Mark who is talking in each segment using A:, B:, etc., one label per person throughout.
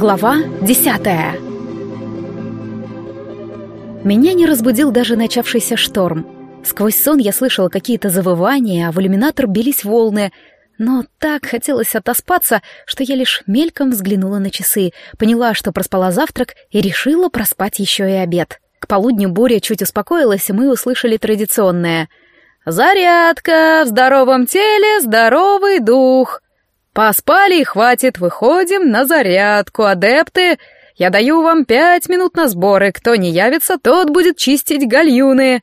A: Глава десятая Меня не разбудил даже начавшийся шторм. Сквозь сон я слышала какие-то завывания, а в иллюминатор бились волны, но так хотелось отоспаться, что я лишь мельком взглянула на часы, поняла, что проспала завтрак и решила проспать еще и обед. К полудню буря чуть успокоилась, и мы услышали традиционное «Зарядка! В здоровом теле здоровый дух!» Поспали и хватит, выходим на зарядку, адепты. Я даю вам пять минут на сборы, кто не явится, тот будет чистить гальюны.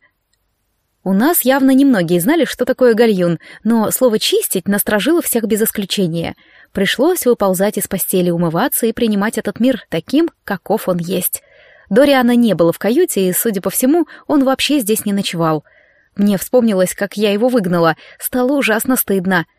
A: У нас явно немногие знали, что такое гальюн, но слово «чистить» насторожило всех без исключения. Пришлось выползать из постели, умываться и принимать этот мир таким, каков он есть. Дориана не было в каюте, и, судя по всему, он вообще здесь не ночевал. Мне вспомнилось, как я его выгнала, стало ужасно стыдно —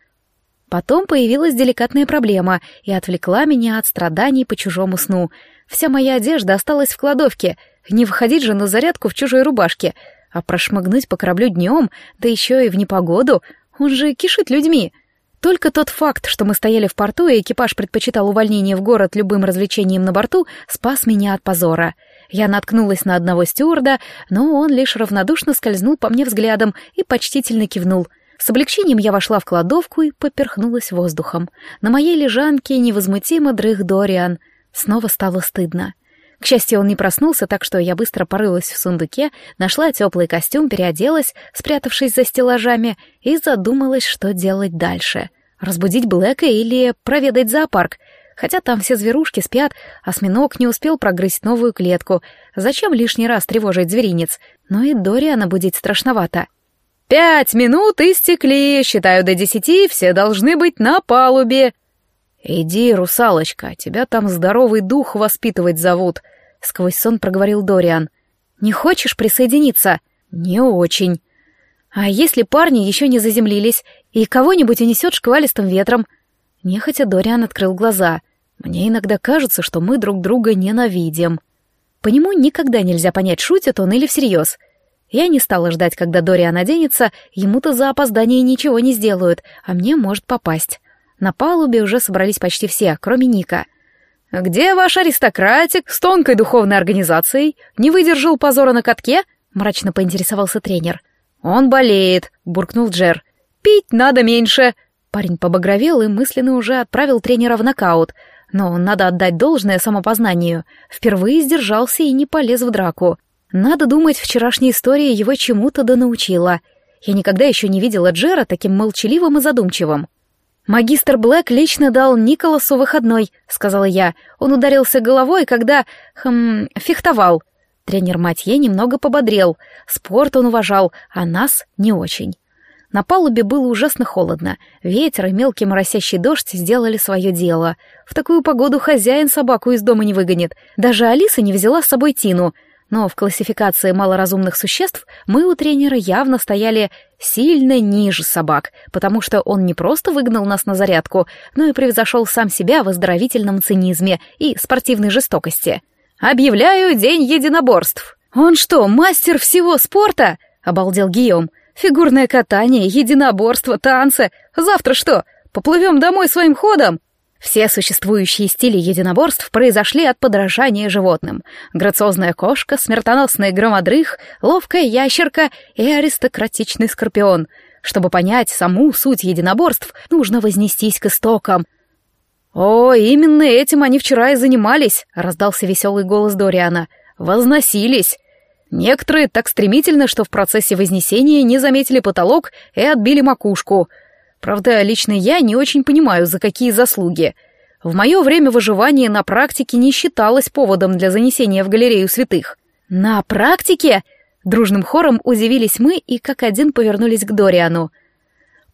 A: Потом появилась деликатная проблема и отвлекла меня от страданий по чужому сну. Вся моя одежда осталась в кладовке. Не выходить же на зарядку в чужой рубашке. А прошмыгнуть по кораблю днем, да еще и в непогоду, он же кишит людьми. Только тот факт, что мы стояли в порту, и экипаж предпочитал увольнение в город любым развлечением на борту, спас меня от позора. Я наткнулась на одного стюарда, но он лишь равнодушно скользнул по мне взглядом и почтительно кивнул — с облегчением я вошла в кладовку и поперхнулась воздухом. На моей лежанке невозмутимо дрых Дориан. Снова стало стыдно. К счастью, он не проснулся, так что я быстро порылась в сундуке, нашла теплый костюм, переоделась, спрятавшись за стеллажами, и задумалась, что делать дальше. Разбудить Блэка или проведать зоопарк? Хотя там все зверушки спят, осьминог не успел прогрызть новую клетку. Зачем лишний раз тревожить зверинец? Но и Дориана будить страшновато. «Пять минут истекли, считаю до десяти, все должны быть на палубе». «Иди, русалочка, тебя там здоровый дух воспитывать зовут», — сквозь сон проговорил Дориан. «Не хочешь присоединиться?» «Не очень». «А если парни еще не заземлились, и кого-нибудь унесет шквалистым ветром?» Нехотя Дориан открыл глаза. «Мне иногда кажется, что мы друг друга ненавидим». По нему никогда нельзя понять, шутит он или всерьез. Я не стала ждать, когда Дориан оденется, ему-то за опоздание ничего не сделают, а мне может попасть. На палубе уже собрались почти все, кроме Ника. «Где ваш аристократик с тонкой духовной организацией? Не выдержал позора на катке?» — мрачно поинтересовался тренер. «Он болеет», — буркнул Джер. «Пить надо меньше». Парень побагровел и мысленно уже отправил тренера в нокаут. Но надо отдать должное самопознанию. Впервые сдержался и не полез в драку. Надо думать, вчерашняя история его чему-то да научила. Я никогда еще не видела Джера таким молчаливым и задумчивым. «Магистр Блэк лично дал Николасу выходной», — сказала я. Он ударился головой, когда... хм... фехтовал. Тренер Матье немного пободрел. Спорт он уважал, а нас не очень. На палубе было ужасно холодно. Ветер и мелкий моросящий дождь сделали свое дело. В такую погоду хозяин собаку из дома не выгонит. Даже Алиса не взяла с собой Тину — но в классификации малоразумных существ мы у тренера явно стояли сильно ниже собак, потому что он не просто выгнал нас на зарядку, но и превзошел сам себя в оздоровительном цинизме и спортивной жестокости. «Объявляю день единоборств!» «Он что, мастер всего спорта?» — обалдел Гийом. «Фигурное катание, единоборство, танцы. Завтра что, поплывем домой своим ходом?» Все существующие стили единоборств произошли от подражания животным. Грациозная кошка, смертоносный громодрых, ловкая ящерка и аристократичный скорпион. Чтобы понять саму суть единоборств, нужно вознестись к истокам. «О, именно этим они вчера и занимались», — раздался веселый голос Дориана. «Возносились». Некоторые так стремительно, что в процессе вознесения не заметили потолок и отбили макушку — Правда, лично я не очень понимаю, за какие заслуги. В мое время выживание на практике не считалось поводом для занесения в галерею святых. «На практике?» Дружным хором удивились мы и как один повернулись к Дориану.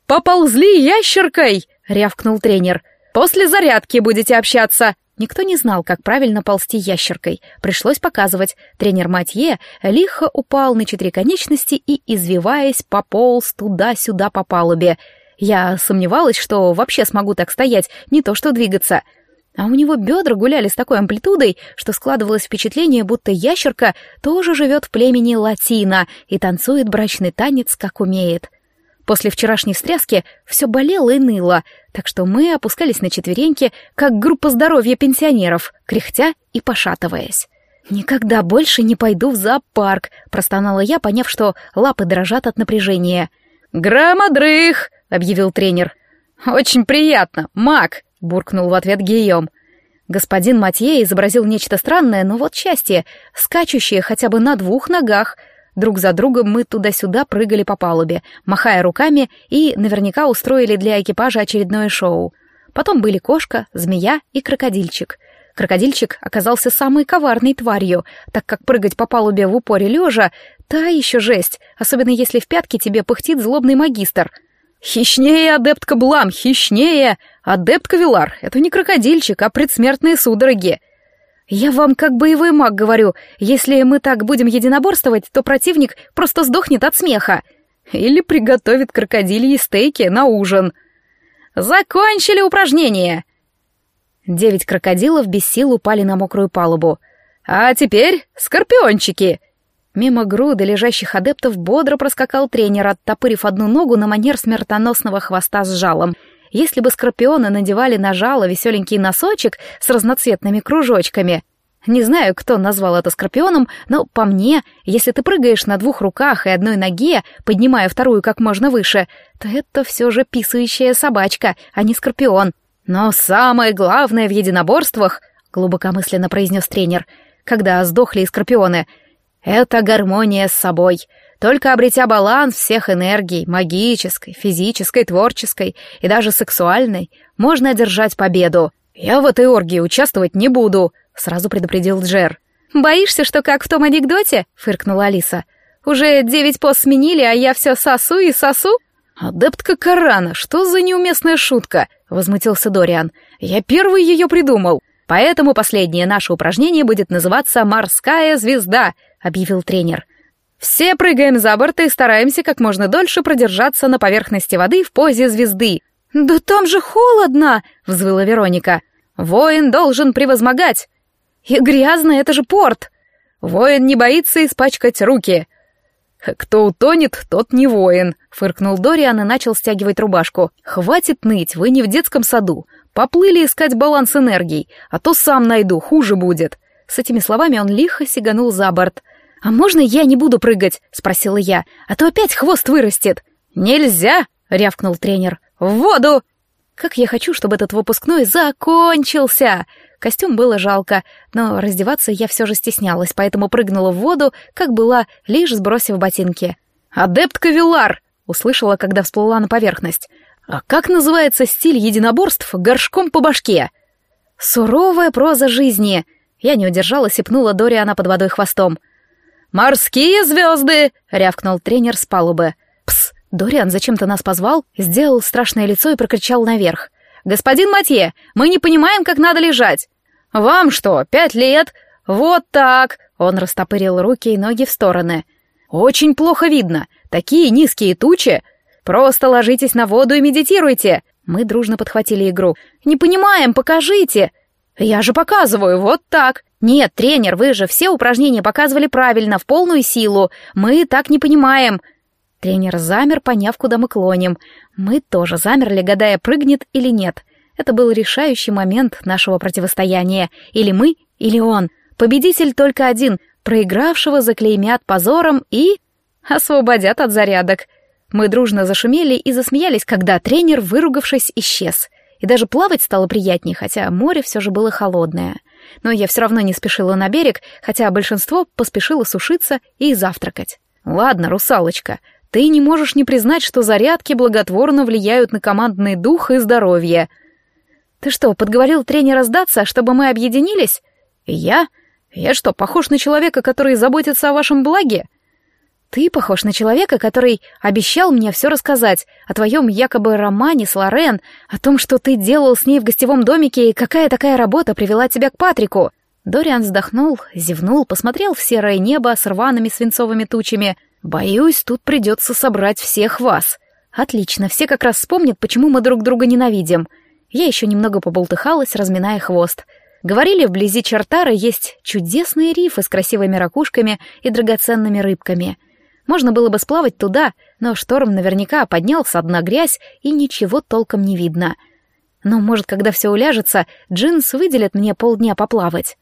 A: «Поползли ящеркой!» — рявкнул тренер. «После зарядки будете общаться!» Никто не знал, как правильно ползти ящеркой. Пришлось показывать. Тренер Матье лихо упал на четыре конечности и, извиваясь, пополз туда-сюда по палубе. Я сомневалась, что вообще смогу так стоять, не то что двигаться. А у него бедра гуляли с такой амплитудой, что складывалось впечатление, будто ящерка тоже живет в племени Латина и танцует брачный танец, как умеет. После вчерашней встряски все болело и ныло, так что мы опускались на четвереньки, как группа здоровья пенсионеров, кряхтя и пошатываясь. «Никогда больше не пойду в зоопарк», — простонала я, поняв, что лапы дрожат от напряжения.
B: «Громодрых!» — объявил тренер. «Очень приятно, маг!» — буркнул в ответ Гийом.
A: Господин Матье изобразил нечто странное, но вот счастье, скачущее хотя бы на двух ногах. Друг за другом мы туда-сюда прыгали по палубе, махая руками, и наверняка устроили для экипажа очередное шоу. Потом были кошка, змея и крокодильчик. Крокодильчик оказался самой коварной тварью, так как прыгать по палубе в упоре лежа — та еще жесть, особенно если в пятке тебе пыхтит злобный магистр — «Хищнее, адептка Блам, хищнее! Адептка Вилар, это не крокодильчик, а предсмертные судороги!» «Я вам как боевой маг говорю, если мы так будем единоборствовать, то противник просто сдохнет от смеха. Или приготовит крокодильи стейки на ужин».
B: «Закончили упражнение!»
A: Девять крокодилов без сил упали на мокрую палубу.
B: «А теперь скорпиончики!»
A: Мимо груды лежащих адептов бодро проскакал тренер, оттопырив одну ногу на манер смертоносного хвоста с жалом. Если бы скорпионы надевали на жало веселенький носочек с разноцветными кружочками... Не знаю, кто назвал это скорпионом, но по мне, если ты прыгаешь на двух руках и одной ноге, поднимая вторую как можно выше, то это все же писающая собачка, а не скорпион.
B: Но самое главное в единоборствах,
A: глубокомысленно произнес тренер, когда сдохли скорпионы — это гармония с собой. Только обретя баланс всех энергий, магической, физической, творческой и даже сексуальной, можно одержать победу. «Я в этой оргии участвовать не буду», — сразу предупредил Джер.
C: «Боишься, что как в том анекдоте?» — фыркнула Алиса. «Уже девять пост сменили, а я все сосу и сосу?»
B: «Адептка Корана, что за неуместная шутка?» — возмутился Дориан. «Я первый ее придумал. Поэтому последнее наше упражнение будет называться «Морская звезда», объявил тренер. «Все прыгаем за борт и стараемся как можно дольше продержаться на поверхности воды в позе звезды».
C: «Да там же холодно!» — взвыла Вероника.
B: «Воин должен превозмогать!»
C: «И грязно, это же порт!»
B: «Воин не боится испачкать руки!» «Кто утонет, тот не воин», — фыркнул Дориан и начал стягивать рубашку. «Хватит ныть, вы не в детском саду. Поплыли искать баланс энергий, а то сам найду, хуже будет». С этими словами он лихо сиганул за борт —
C: «А можно я не буду прыгать?» — спросила я. «А то опять хвост вырастет».
B: «Нельзя!» — рявкнул тренер. «В воду!»
A: Как я хочу, чтобы этот выпускной закончился! Костюм было жалко, но раздеваться я все же стеснялась, поэтому прыгнула в воду, как была, лишь сбросив ботинки.
B: «Адептка Вилар!» — услышала, когда всплыла на поверхность. «А как называется стиль единоборств горшком по башке?»
A: «Суровая проза жизни!» Я не удержалась и пнула Дориана под водой хвостом.
B: «Морские звезды!» — рявкнул тренер с палубы.
A: «Пс! Дориан зачем-то нас позвал, сделал страшное лицо и прокричал наверх.
B: «Господин Матье, мы не понимаем, как надо лежать!» «Вам что, пять лет? Вот так!» Он растопырил руки и ноги в стороны. «Очень плохо видно. Такие низкие тучи. Просто ложитесь на воду и медитируйте!» Мы дружно подхватили игру. «Не понимаем, покажите!» «Я же показываю, вот так!» «Нет, тренер, вы же все упражнения показывали правильно, в полную силу. Мы так не понимаем».
A: Тренер замер, поняв, куда мы клоним. Мы тоже замерли, гадая, прыгнет или нет. Это был решающий момент нашего противостояния. Или мы, или он. Победитель только один. Проигравшего заклеймят позором и... освободят от зарядок. Мы дружно зашумели и засмеялись, когда тренер, выругавшись, исчез. И даже плавать стало приятнее, хотя море все же было холодное но я все равно не спешила на берег, хотя большинство поспешило сушиться и завтракать.
B: «Ладно, русалочка, ты не можешь не признать, что зарядки благотворно влияют на командный дух и здоровье».
A: «Ты что, подговорил тренера сдаться, чтобы мы объединились?»
B: «Я? Я что, похож на человека, который заботится о вашем благе?»
A: Ты похож на человека, который обещал мне все рассказать о твоем якобы романе с Лорен, о том, что ты делал с ней в гостевом домике и какая такая работа привела тебя к Патрику. Дориан вздохнул, зевнул, посмотрел в серое небо с рваными свинцовыми тучами. «Боюсь, тут придется собрать всех вас». «Отлично, все как раз вспомнят, почему мы друг друга ненавидим». Я еще немного поболтыхалась, разминая хвост. Говорили, вблизи Чартара есть чудесные рифы с красивыми ракушками и драгоценными рыбками — Можно было бы сплавать туда, но шторм наверняка поднял со дна грязь, и ничего толком не видно. Но, может, когда все уляжется, Джинс выделит мне полдня поплавать.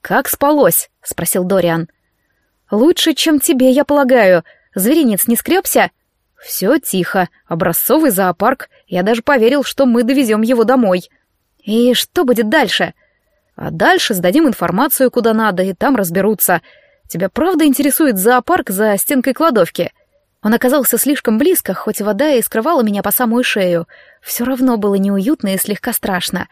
A: «Как спалось?» — спросил Дориан. «Лучше, чем тебе, я полагаю. Зверинец не скребся?» «Все тихо. Образцовый зоопарк. Я даже поверил, что мы довезем его домой». «И что будет дальше?» «А дальше сдадим информацию куда надо, и там разберутся. Тебя правда интересует зоопарк за стенкой кладовки?» Он оказался слишком близко, хоть вода и скрывала меня по самую шею. Все равно было неуютно и слегка страшно.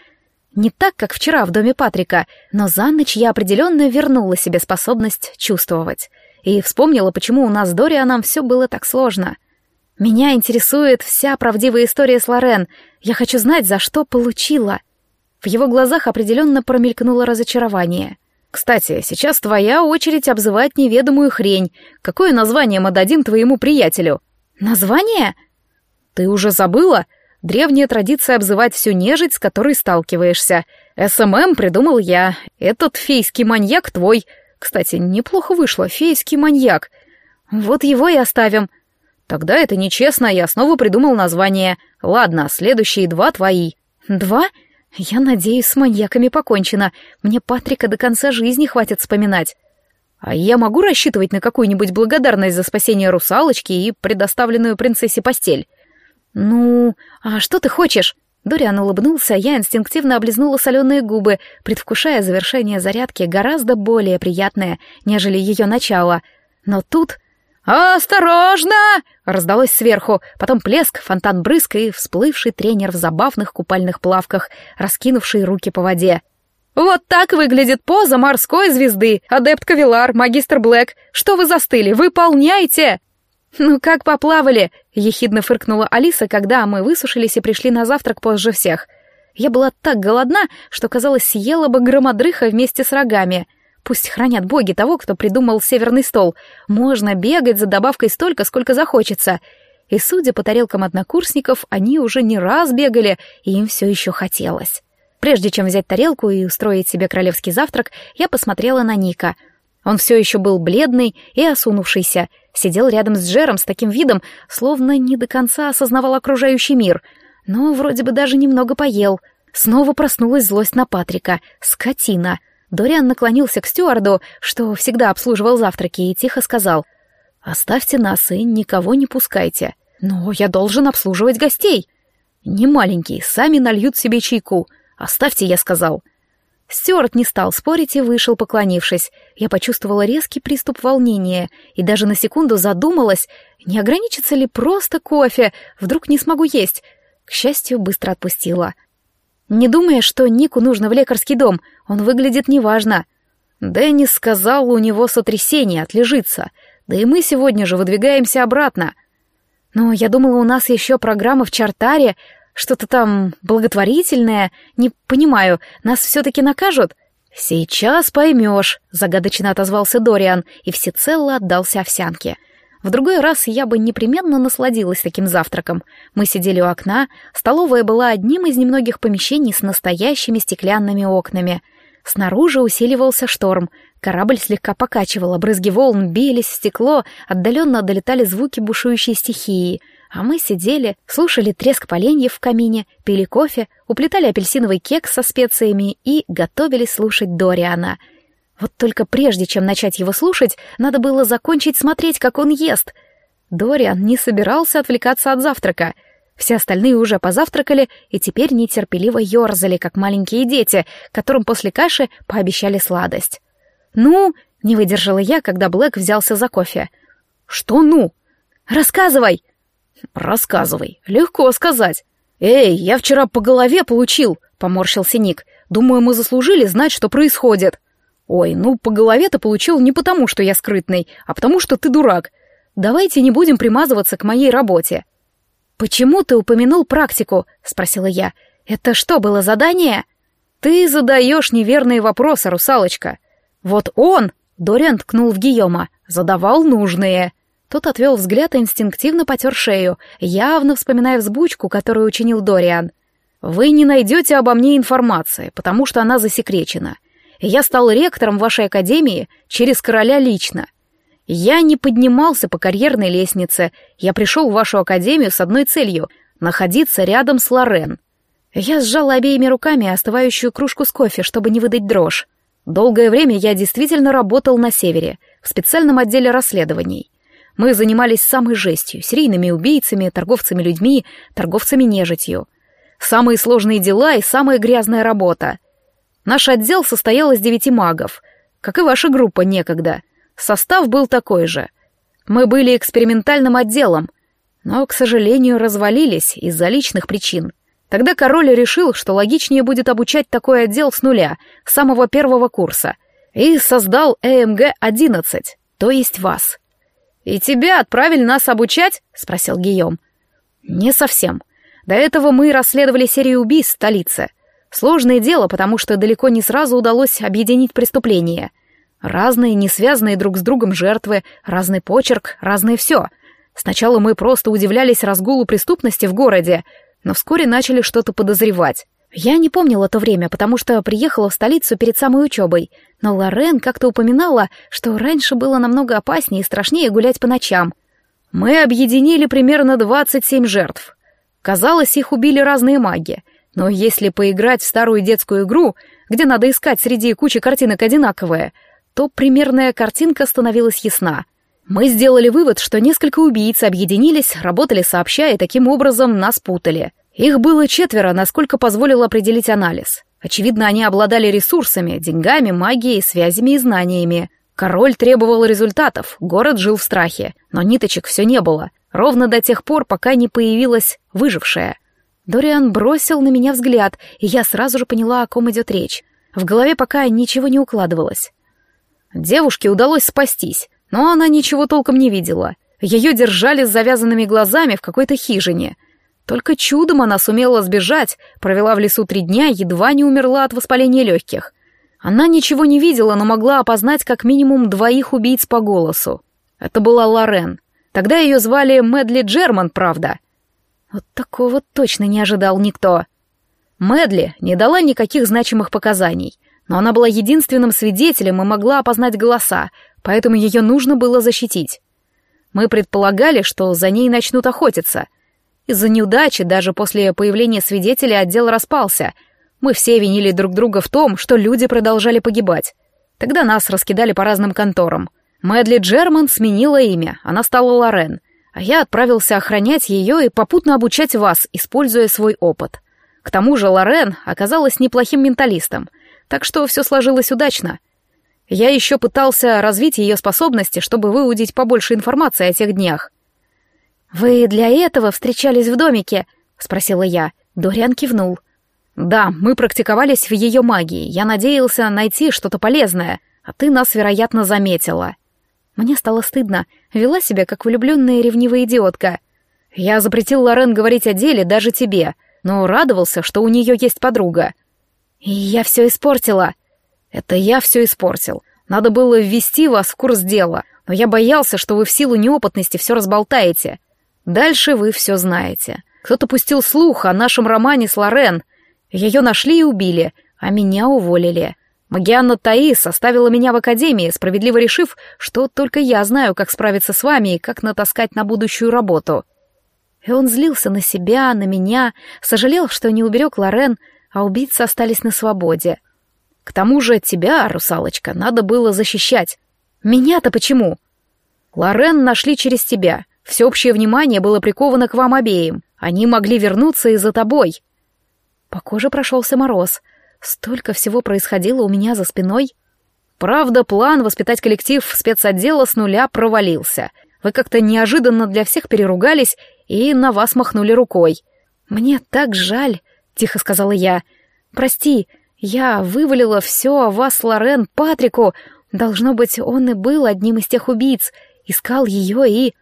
A: Не так, как вчера в доме Патрика, но за ночь я определенно вернула себе способность чувствовать. И вспомнила, почему у нас с Дорианом все было так сложно. Меня интересует вся правдивая история с Лорен. Я хочу знать, за что получила. В его глазах определенно промелькнуло разочарование — кстати, сейчас твоя очередь обзывать неведомую хрень. Какое название мы дадим твоему приятелю? Название? Ты уже забыла? Древняя традиция обзывать всю нежить, с которой сталкиваешься. СММ придумал я. Этот фейский маньяк твой. Кстати, неплохо вышло, фейский маньяк. Вот его и оставим. Тогда это нечестно, я снова придумал название. Ладно, следующие два твои. Два? Я надеюсь, с маньяками покончено. Мне Патрика до конца жизни хватит вспоминать. А я могу рассчитывать на какую-нибудь благодарность за спасение русалочки и предоставленную принцессе постель? Ну, а что ты хочешь? Дориан улыбнулся, а я инстинктивно облизнула соленые губы, предвкушая завершение зарядки гораздо более приятное, нежели ее начало. Но тут «Осторожно!» — раздалось сверху, потом плеск, фонтан брызг и всплывший тренер в забавных купальных плавках, раскинувший руки по воде. «Вот так выглядит поза морской звезды, адепт Кавилар, магистр Блэк. Что вы застыли? Выполняйте!» «Ну как поплавали?» — ехидно фыркнула Алиса, когда мы высушились и пришли на завтрак позже всех. Я была так голодна, что, казалось, съела бы громодрыха вместе с рогами — Пусть хранят боги того, кто придумал северный стол. Можно бегать за добавкой столько, сколько захочется. И, судя по тарелкам однокурсников, они уже не раз бегали, и им все еще хотелось. Прежде чем взять тарелку и устроить себе королевский завтрак, я посмотрела на Ника. Он все еще был бледный и осунувшийся, сидел рядом с Джером с таким видом, словно не до конца осознавал окружающий мир, но вроде бы даже немного поел. Снова проснулась злость на Патрика. Скотина. Дориан наклонился к стюарду, что всегда обслуживал завтраки, и тихо сказал «Оставьте нас и никого не пускайте. Но я должен обслуживать гостей». «Не маленькие, сами нальют себе чайку. Оставьте, я сказал». Стюарт не стал спорить и вышел, поклонившись. Я почувствовала резкий приступ волнения и даже на секунду задумалась, не ограничится ли просто кофе, вдруг не смогу есть. К счастью, быстро отпустила. Не думая, что Нику нужно в лекарский дом, он выглядит неважно. Деннис сказал, у него сотрясение, отлежится. Да и мы сегодня же выдвигаемся обратно. Но я думала, у нас еще программа в Чартаре, что-то там благотворительное. Не понимаю, нас все-таки накажут? Сейчас поймешь, загадочно отозвался Дориан и всецело отдался овсянке. — в другой раз я бы непременно насладилась таким завтраком. Мы сидели у окна, столовая была одним из немногих помещений с настоящими стеклянными окнами. Снаружи усиливался шторм, корабль слегка покачивал, брызги волн бились в стекло, отдаленно долетали звуки бушующей стихии, а мы сидели, слушали треск поленьев в камине, пили кофе, уплетали апельсиновый кекс со специями и готовились слушать Дориана — вот только прежде, чем начать его слушать, надо было закончить смотреть, как он ест. Дориан не собирался отвлекаться от завтрака. Все остальные уже позавтракали и теперь нетерпеливо ерзали, как маленькие дети, которым после каши пообещали сладость. «Ну?» — не выдержала я, когда Блэк взялся за кофе. «Что «ну»?» «Рассказывай!» «Рассказывай. Легко сказать. Эй, я вчера по голове получил», — поморщился Ник. «Думаю, мы заслужили знать, что происходит». «Ой, ну по голове ты получил не потому, что я скрытный, а потому, что ты дурак. Давайте не будем примазываться к моей работе». «Почему ты упомянул практику?» — спросила я. «Это что, было задание?» «Ты задаешь неверные вопросы, русалочка. Вот он, — Дориан ткнул в Гийома, — задавал нужные». Тот отвел взгляд и инстинктивно потер шею, явно вспоминая взбучку, которую учинил Дориан. «Вы не найдете обо мне информации, потому что она засекречена я стал ректором вашей академии через короля лично.
B: Я не поднимался по карьерной лестнице, я пришел в вашу академию с одной целью — находиться рядом с Лорен. Я сжала обеими руками остывающую кружку с кофе, чтобы не выдать дрожь. Долгое время я действительно работал на севере, в специальном отделе расследований. Мы занимались самой жестью, серийными убийцами, торговцами людьми, торговцами нежитью. Самые сложные дела и самая грязная работа. Наш отдел состоял из девяти магов, как и ваша группа некогда. Состав был такой же. Мы были экспериментальным отделом, но, к сожалению, развалились из-за личных причин. Тогда король решил, что логичнее будет обучать такой отдел с нуля, с самого первого курса, и создал ЭМГ-11, то есть вас. «И тебя отправили нас обучать?» — спросил Гийом. «Не совсем. До этого мы расследовали серию убийств в столице. Сложное дело, потому что далеко не сразу удалось объединить преступления. Разные, не связанные друг с другом жертвы, разный почерк, разное все. Сначала мы просто удивлялись разгулу преступности в городе, но вскоре начали что-то подозревать. Я не помнила то время, потому что приехала в столицу перед самой учебой, но Лорен как-то упоминала, что раньше было намного опаснее и страшнее гулять по ночам. Мы объединили примерно 27 жертв. Казалось, их убили разные маги, но если поиграть в старую детскую игру, где надо искать среди кучи картинок одинаковые, то примерная картинка становилась ясна. Мы сделали вывод, что несколько убийц объединились, работали сообща и таким образом нас путали. Их было четверо, насколько позволил определить анализ. Очевидно, они обладали ресурсами, деньгами, магией, связями и знаниями. Король требовал результатов, город жил в страхе, но ниточек все не было, ровно до тех пор, пока не появилась выжившая. Дориан бросил на меня взгляд, и я сразу же поняла, о ком идет речь. В голове пока ничего не укладывалось. Девушке удалось спастись, но она ничего толком не видела. Ее держали с завязанными глазами в какой-то хижине — только чудом она сумела сбежать, провела в лесу три дня, едва не умерла от воспаления легких. Она ничего не видела, но могла опознать как минимум двоих убийц по голосу. Это была Лорен. Тогда ее звали Медли Джерман, правда. Вот такого точно не ожидал никто. Медли не дала никаких значимых показаний, но она была единственным свидетелем и могла опознать голоса, поэтому ее нужно было защитить. Мы предполагали, что за ней начнут охотиться — из-за неудачи даже после появления свидетелей отдел распался. Мы все винили друг друга в том, что люди продолжали погибать. Тогда нас раскидали по разным конторам. Мэдли Джерман сменила имя, она стала Лорен, а я отправился охранять ее и попутно обучать вас, используя свой опыт. К тому же Лорен оказалась неплохим менталистом, так что все сложилось удачно. Я еще пытался развить ее способности, чтобы выудить побольше информации о тех днях. «Вы для этого встречались в домике?» — спросила я. Дориан кивнул. «Да, мы практиковались в ее магии. Я надеялся найти что-то полезное, а ты нас, вероятно, заметила». Мне стало стыдно. Вела себя, как влюбленная ревнивая идиотка. Я запретил Лорен говорить о деле даже тебе, но радовался, что у нее есть подруга. И я все испортила. Это я все испортил. Надо было ввести вас в курс дела, но я боялся, что вы в силу неопытности все разболтаете. Дальше вы все знаете. Кто-то пустил слух о нашем романе с Лорен. Ее нашли и убили, а меня уволили. Магианна Таис оставила меня в академии, справедливо решив, что только я знаю, как справиться с вами и как натаскать на будущую работу. И он злился на себя, на меня, сожалел, что не уберег Лорен, а убийцы остались на свободе. К тому же тебя, русалочка, надо было защищать. Меня-то почему? Лорен нашли через тебя. Всеобщее внимание было приковано к вам обеим. Они могли вернуться и за тобой. По коже прошелся мороз. Столько всего происходило у меня за спиной. Правда, план воспитать коллектив спецотдела с нуля провалился. Вы как-то неожиданно для всех переругались и на вас махнули рукой. «Мне так жаль», — тихо сказала я. «Прости, я вывалила все о вас, Лорен, Патрику. Должно быть, он и был одним из тех убийц. Искал ее и...»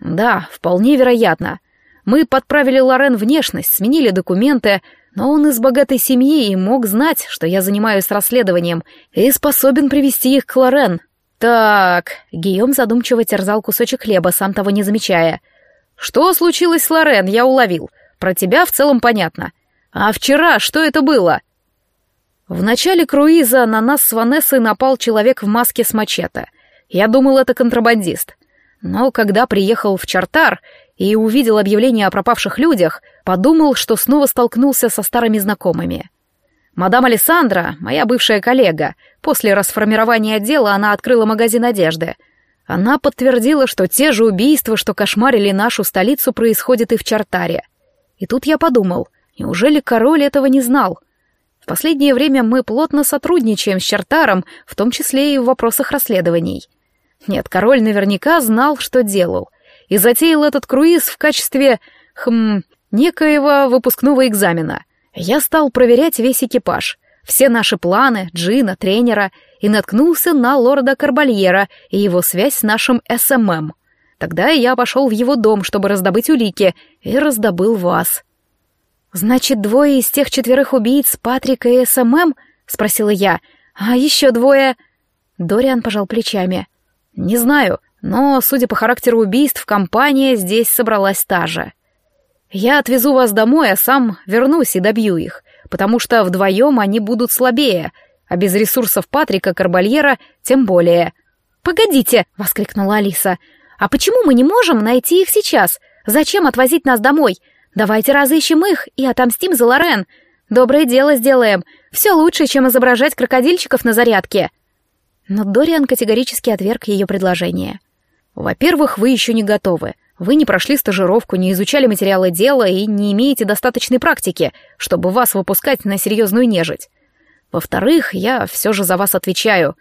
B: «Да, вполне вероятно. Мы подправили Лорен внешность, сменили документы, но он из богатой семьи и мог знать, что я занимаюсь расследованием и способен привести их к Лорен. Так, Гийом задумчиво терзал кусочек хлеба, сам того не замечая. Что случилось с Лорен, я уловил. Про тебя в целом понятно. А вчера что это было? В начале круиза на нас с Ванессой напал человек в маске с мачете. Я думал, это контрабандист. Но когда приехал в Чартар и увидел объявление о пропавших людях, подумал, что снова столкнулся со старыми знакомыми. Мадам Александра, моя бывшая коллега, после расформирования отдела она открыла магазин одежды. Она подтвердила, что те же убийства, что кошмарили нашу столицу, происходят и в Чартаре. И тут я подумал, неужели король этого не знал? В последнее время мы плотно сотрудничаем с Чартаром, в том числе и в вопросах расследований. Нет, король наверняка знал, что делал, и затеял этот круиз в качестве, хм, некоего выпускного экзамена. Я стал проверять весь экипаж, все наши планы, Джина, тренера, и наткнулся на лорда Карбальера и его связь с нашим СММ. Тогда я пошел в его дом, чтобы раздобыть улики, и раздобыл вас. «Значит, двое из тех четверых убийц Патрика и СММ?» — спросила я. «А еще двое...» Дориан пожал плечами. «Не знаю, но, судя по характеру убийств, компания здесь собралась та же. Я отвезу вас домой, а сам вернусь и добью их, потому что вдвоем они будут слабее, а без ресурсов Патрика Карбальера тем более». «Погодите!» — воскликнула Алиса. «А почему мы не можем найти их сейчас? Зачем отвозить нас домой? Давайте разыщем их и отомстим за Лорен. Доброе дело сделаем. Все лучше, чем изображать крокодильчиков на зарядке». Но Дориан категорически отверг ее предложение. «Во-первых, вы еще не готовы. Вы не прошли стажировку, не изучали материалы дела и не имеете достаточной практики, чтобы вас выпускать на серьезную нежить. Во-вторых, я все же за вас отвечаю.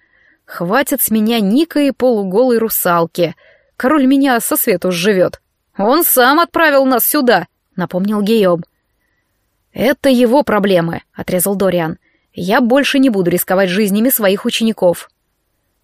B: Хватит с меня Ника и полуголой русалки. Король меня со свету живет. Он сам отправил нас сюда», — напомнил Гийом. «Это его проблемы», — отрезал Дориан. «Я больше не буду рисковать жизнями своих учеников».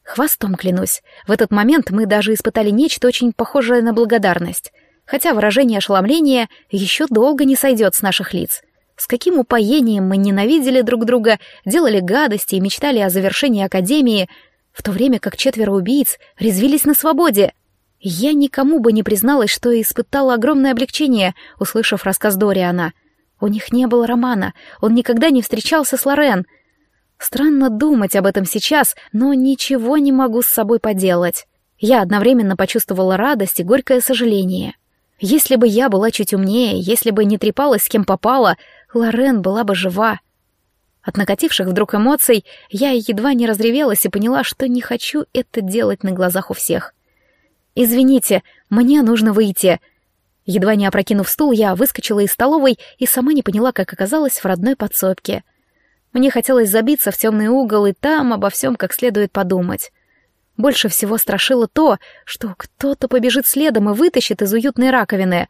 B: Хвостом клянусь, в этот момент мы даже испытали нечто очень похожее на благодарность, хотя выражение ошеломления еще долго не сойдет с наших лиц. С каким упоением мы ненавидели друг друга, делали гадости и мечтали о завершении Академии, в то время как четверо убийц резвились на свободе. Я никому бы не призналась, что испытала огромное облегчение, услышав рассказ Дориана. У них не было романа, он никогда не встречался с Лорен — Странно думать об этом сейчас, но ничего не могу с собой поделать. Я одновременно почувствовала радость и горькое сожаление. Если бы я была чуть умнее, если бы не трепалась с кем попала, Лорен была бы жива. От накативших вдруг эмоций я едва не разревелась и поняла, что не хочу это делать на глазах у всех. «Извините, мне нужно выйти». Едва не опрокинув стул, я выскочила из столовой и сама не поняла, как оказалась в родной подсобке. Мне хотелось забиться в темный угол и там обо всем как следует подумать. Больше всего страшило то, что кто-то побежит следом и вытащит из уютной раковины.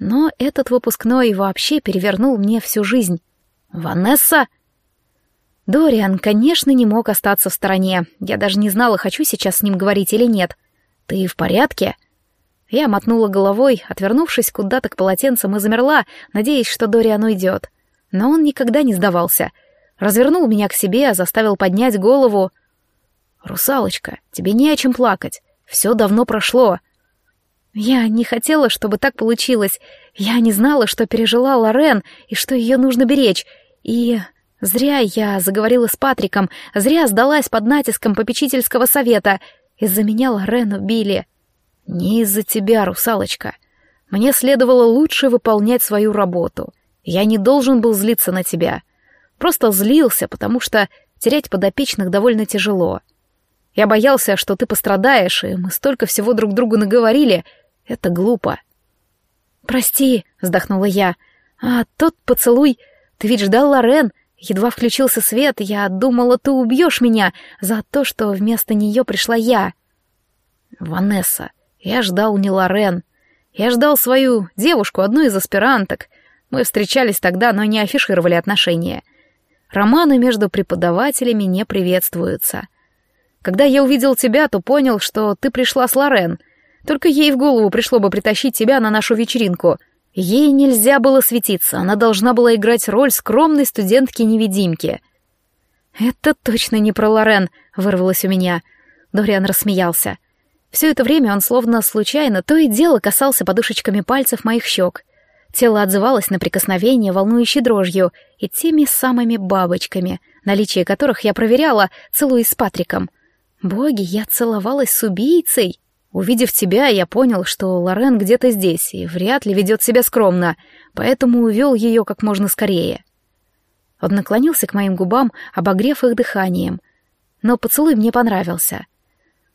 B: Но этот выпускной вообще перевернул мне всю жизнь. «Ванесса?» Дориан, конечно, не мог остаться в стороне. Я даже не знала, хочу сейчас с ним говорить или нет. «Ты в порядке?» Я мотнула головой, отвернувшись куда-то к полотенцам и замерла, надеясь, что Дориан уйдет. Но он никогда не сдавался — развернул меня к себе, заставил поднять голову. «Русалочка, тебе не о чем плакать. Все давно прошло». Я не хотела, чтобы так получилось. Я не знала, что пережила Лорен и что ее нужно беречь. И зря я заговорила с Патриком, зря сдалась под натиском попечительского совета. Из-за меня Лорен убили. Не из-за тебя, русалочка. Мне следовало лучше выполнять свою работу. Я не должен был злиться на тебя. Просто злился, потому что терять подопечных довольно тяжело. Я боялся, что ты пострадаешь, и мы столько всего друг другу наговорили. Это глупо. «Прости», — вздохнула я. «А тот поцелуй... Ты ведь ждал Лорен. Едва включился свет, я думала, ты убьешь меня за то, что вместо нее пришла я». «Ванесса, я ждал не Лорен. Я ждал свою девушку, одну из аспиранток. Мы встречались тогда, но не афишировали отношения. Романы между преподавателями не приветствуются. Когда я увидел тебя, то понял, что ты пришла с Лорен. Только ей в голову пришло бы притащить тебя на нашу вечеринку. Ей нельзя было светиться, она должна была играть роль скромной студентки-невидимки. «Это точно не про Лорен», — вырвалось у меня. Дориан рассмеялся. Все это время он словно случайно то и дело касался подушечками пальцев моих щек. Тело отзывалось на прикосновение волнующей дрожью и теми самыми бабочками, наличие которых я проверяла, целуясь с Патриком.
A: Боги, я целовалась с убийцей. Увидев тебя, я понял, что Лорен где-то здесь и вряд ли ведет себя скромно, поэтому увел ее как можно скорее. Он наклонился к моим губам, обогрев их дыханием. Но поцелуй мне понравился.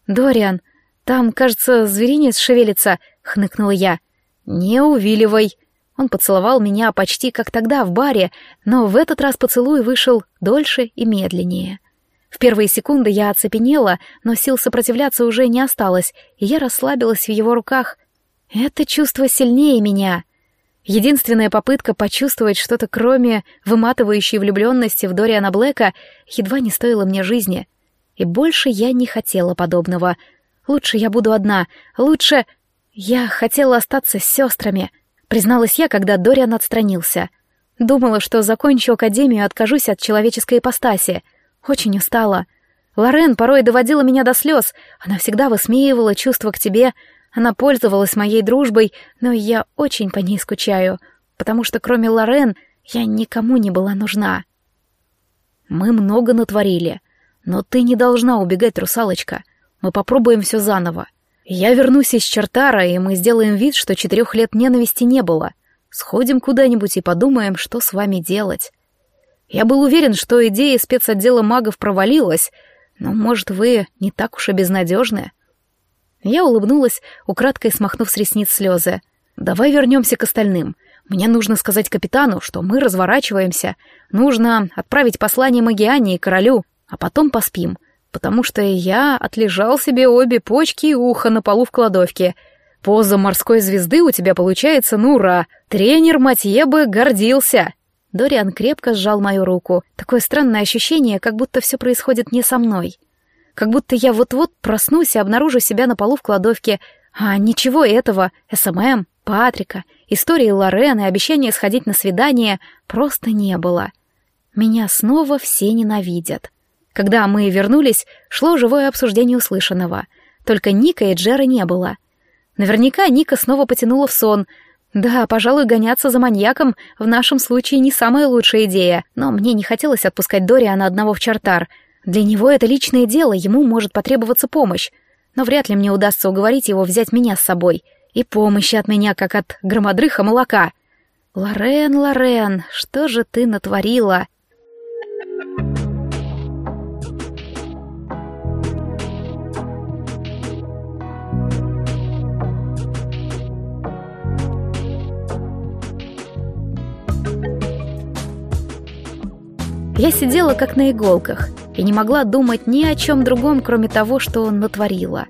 A: «Дориан, там, кажется, зверинец шевелится», — хныкнула я. «Не увиливай». Он поцеловал меня почти как тогда в баре, но в этот раз поцелуй вышел дольше и медленнее. В первые секунды я оцепенела, но сил сопротивляться уже не осталось, и я расслабилась в его руках. Это чувство сильнее меня. Единственная попытка почувствовать что-то кроме выматывающей влюбленности в Дориана Блэка едва не стоила мне жизни. И больше я не хотела подобного. Лучше я буду одна, лучше... Я хотела остаться с сестрами, призналась я, когда Дориан отстранился. Думала, что закончу академию и откажусь от человеческой ипостаси. Очень устала. Лорен порой доводила меня до слез. Она всегда высмеивала чувства к тебе, она пользовалась моей дружбой, но я очень по ней скучаю, потому что кроме Лорен я никому не была нужна. Мы много натворили, но ты не должна убегать, русалочка. Мы попробуем все заново. Я вернусь из Чертара, и мы сделаем вид, что четырех лет ненависти не было. Сходим куда-нибудь и подумаем, что с вами делать. Я был уверен, что идея спецотдела магов провалилась, но, может, вы не так уж и безнадежны. Я улыбнулась, украдкой смахнув с ресниц слезы. «Давай вернемся к остальным. Мне нужно сказать капитану, что мы разворачиваемся. Нужно отправить послание Магиане и королю, а потом поспим, потому что я отлежал себе обе почки и ухо на полу в кладовке. Поза морской звезды у тебя получается, ну ура! Тренер Матье бы гордился!» Дориан крепко сжал мою руку. Такое странное ощущение, как будто все происходит не со мной как будто я вот-вот проснусь и обнаружу себя на полу в кладовке, а ничего этого, СММ, Патрика, истории Лорен и обещания сходить на свидание просто не было. Меня снова все ненавидят. Когда мы вернулись, шло живое обсуждение услышанного. Только Ника и Джера не было. Наверняка Ника снова потянула в сон. Да, пожалуй, гоняться за маньяком в нашем случае не самая лучшая идея, но мне не хотелось отпускать Дориана одного в чартар — для него это личное дело, ему может потребоваться помощь. Но вряд ли мне удастся уговорить его взять меня с собой. И помощи от меня, как от громодрыха молока. Лорен, Лорен, что же ты натворила? Я сидела как на иголках и не могла думать ни о чем другом, кроме того, что он натворила.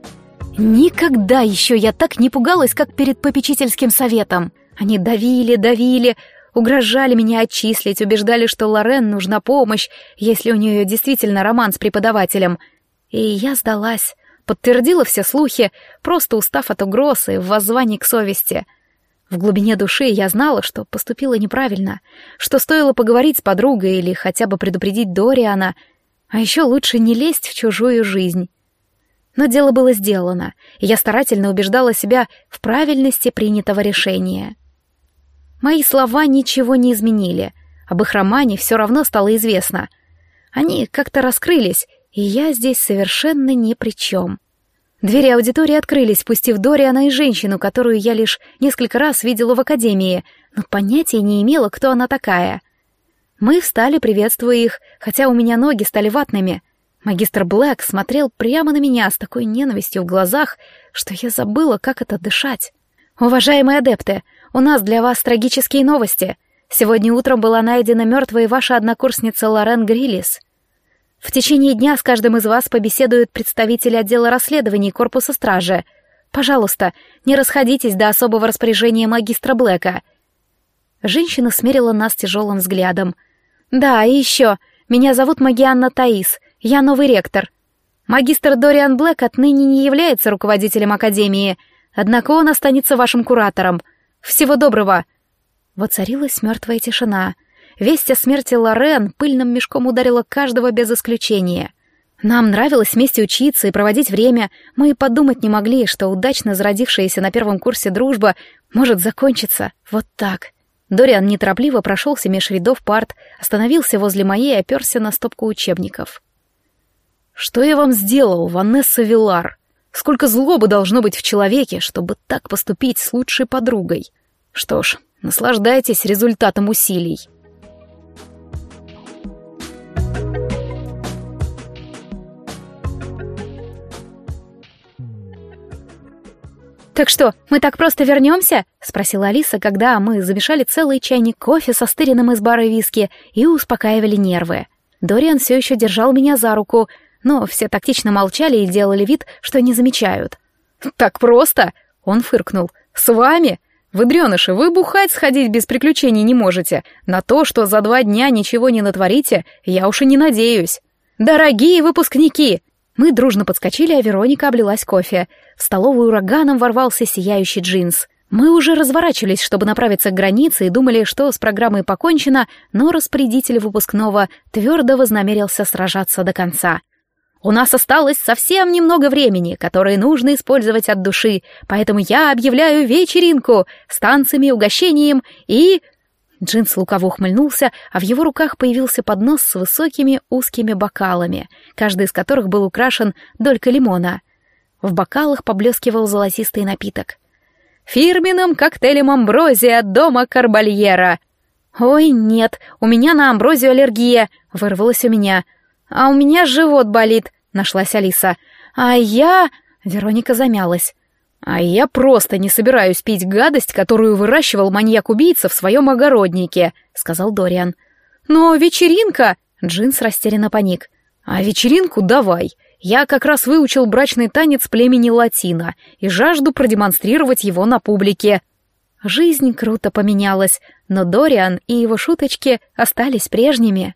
A: Никогда еще я так не пугалась, как перед попечительским советом. Они давили, давили, угрожали меня отчислить, убеждали, что Лорен нужна помощь, если у нее действительно роман с преподавателем. И я сдалась, подтвердила все слухи, просто устав от угроз и воззваний к совести — в глубине души я знала, что поступила неправильно, что стоило поговорить с подругой или хотя бы предупредить Дориана, а еще лучше не лезть в чужую жизнь. Но дело было сделано, и я старательно убеждала себя в правильности принятого решения. Мои слова ничего не изменили, об их романе все равно стало известно. Они как-то раскрылись, и я здесь совершенно ни при чем. Двери аудитории открылись, пустив Дориана и женщину, которую я лишь несколько раз видела в академии, но понятия не имела, кто она такая. Мы встали, приветствуя их, хотя у меня ноги стали ватными. Магистр Блэк смотрел прямо на меня с такой ненавистью в глазах, что я забыла, как это дышать. «Уважаемые адепты, у нас для вас трагические новости. Сегодня утром была найдена мертвая ваша однокурсница Лорен Гриллис». В течение дня с каждым из вас побеседуют представители отдела расследований корпуса стражи. Пожалуйста, не расходитесь до особого распоряжения магистра Блэка». Женщина смерила нас тяжелым взглядом. «Да, и еще. Меня зовут Магианна Таис. Я новый ректор. Магистр Дориан Блэк отныне не является руководителем Академии, однако он останется вашим куратором. Всего доброго!» Воцарилась мертвая тишина — Весть о смерти Лорен пыльным мешком ударила каждого без исключения. Нам нравилось вместе учиться и проводить время, мы и подумать не могли, что удачно зародившаяся на первом курсе дружба может закончиться вот так. Дориан неторопливо прошелся меж рядов парт, остановился возле моей и оперся на стопку учебников.
B: Что я вам сделал, Ванесса Вилар? Сколько злобы должно быть в человеке, чтобы так поступить с лучшей подругой? Что ж, наслаждайтесь результатом усилий.
A: «Так что, мы так просто вернемся?» — спросила Алиса, когда мы замешали целый чайник кофе со стыренным из бара виски и успокаивали нервы. Дориан все еще держал меня за руку, но все тактично молчали и делали вид, что не замечают.
B: «Так просто?» — он фыркнул. «С вами? Вы, дреныши, вы бухать сходить без приключений не можете. На то, что за два дня ничего не натворите, я уж и не надеюсь. Дорогие выпускники!» Мы дружно подскочили, а Вероника облилась кофе. В столовую ураганом ворвался сияющий джинс. Мы уже разворачивались, чтобы направиться к границе, и думали, что с программой покончено, но распорядитель выпускного твердо вознамерился сражаться до конца. У нас осталось совсем немного времени, которое нужно использовать от души, поэтому я объявляю вечеринку с танцами, угощением и... Джинс лукаво ухмыльнулся, а в его руках появился поднос с высокими узкими бокалами, каждый из которых был украшен долькой лимона. В бокалах поблескивал золотистый напиток. «Фирменным коктейлем амброзия от дома Карбальера!» «Ой, нет, у меня на амброзию аллергия!» — вырвалось у меня — «А у меня живот болит», — нашлась Алиса. «А я...» — Вероника замялась. «А я просто не собираюсь пить гадость, которую выращивал маньяк-убийца в своем огороднике», — сказал Дориан. «Но вечеринка...» — Джинс растерянно паник. «А вечеринку давай. Я как раз выучил брачный танец племени Латина и жажду продемонстрировать его на публике». Жизнь круто поменялась, но Дориан и его шуточки остались прежними.